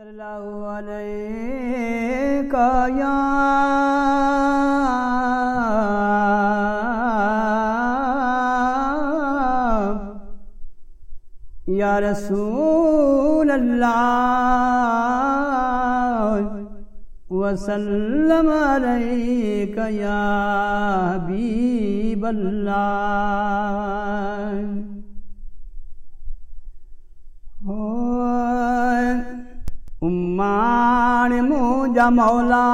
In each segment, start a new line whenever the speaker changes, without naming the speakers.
صلی اللہ علیہ یا یا رسول اللہ وسلم علیک یا حبیب اللہ۔ مولا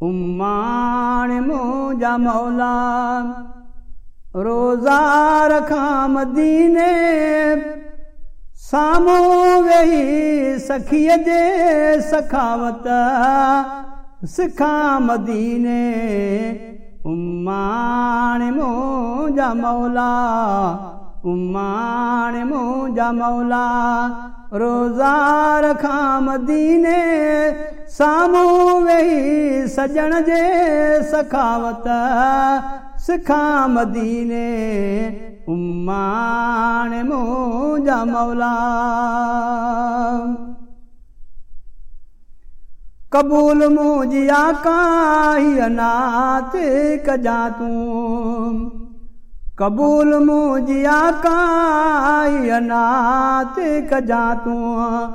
امان موجا مولا، روزہ رکھا مدینے سامو وہی سخی جے سخاوت سکھا مدینے۔ امان موجا مولا امان موجا مولا روزہ رکھا مدینے، سامو وہی سجن جے سخاوت سکھا مدینے۔ امان موجا مولا۔ قبول موجی آقا ہی انات کجا تم قبول موجی آقا انات کجا توں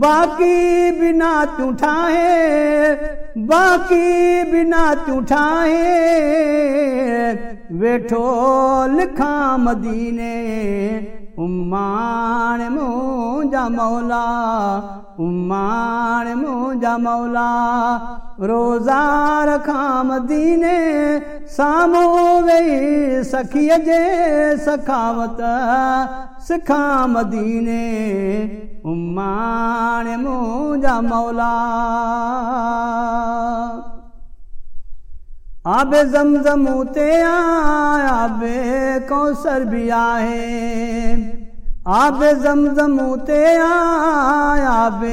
باقی بنا توں ٹھاہے باقی بنا توں ٹھاہے ویٹھو لکھا مدینے امان موجا مولا امان موجا مولا روزہ رکھا مدینے سامو وئی سخی جے سخاوت سکھا مدینے امان موجا مولا آب زمزم تے آب کوثر بھی آئے آب زمزم تے آب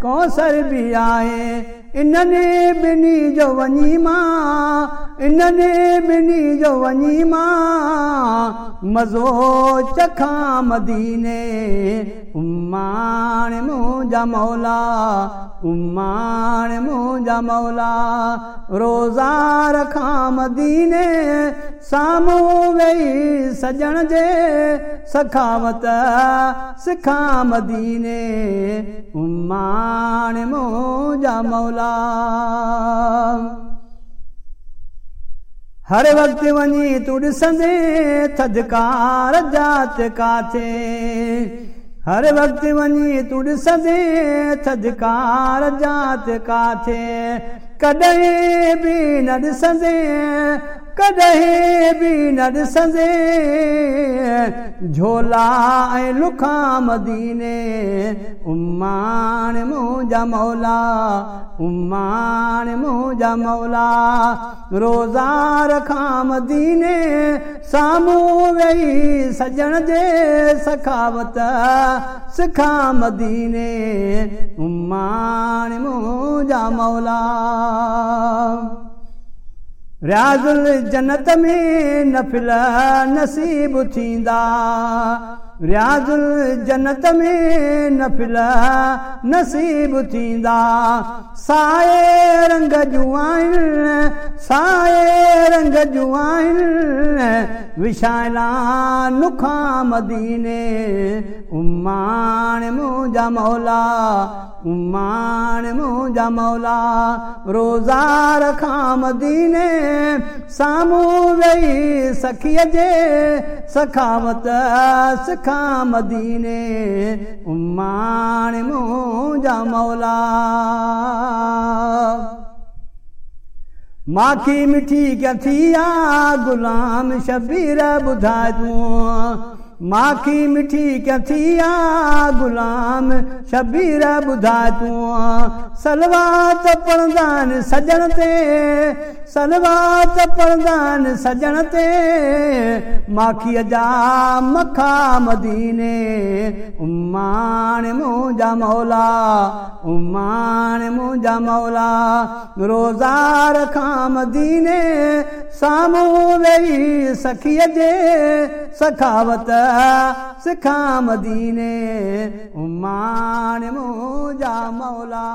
کوثر بھی آئے اننے بنی جو ونی ماں اننے بنی جو مزو چکھا مدینے امان موجا مولا امان موجا مولا روزہ رکھا مدینے سامو وئی سجن جے سخاوت سکھا مدینے امان ہر وقت ونی تو ڈسندے تھدکار جات کاتے۔ ہر وقت ونی تو ڈسندے تھدکار جات کاتے۔ کڈہیں بھی نہ ڈسندے کڈہیں بھی نہ ڈسندے جھولا اے لکھا مدینے، امان موجا مولا، امان موجا مولا۔ روزہ رکھا مدینے سامو وئی سجن جے سخاوت سکھا مدینے۔ امان موجا مولا ریاض الجنت میں نفل ریاض الجنت میں نفل نصیب تھیندا۔ سائے رنگ جوائن، سائے رنگ جوائن وشائلا نکھا مدینے۔ امان موجا مولا، امان موجا مولا۔ روزہ رکھا مدینے، سامو وئی سخی جے سخاوت سکھا مدینے امان موجا مولا۔ ماکھی مٹھی کیا تھیا غلام شبیر بدھا دوں۔ ماکھی مٹھی کیا تھیا غلام شبیر بدھا دوں سلوات پردان سجن تے، سلوات پردان سجن تے۔ ماکھی جا مکھا مدینے، امان موجا مولا، امان موجا مولا۔ روزہ رکھا مدینے سامو وئی سخی جے سخاوت سکھا مدینے عمان موجا مولا۔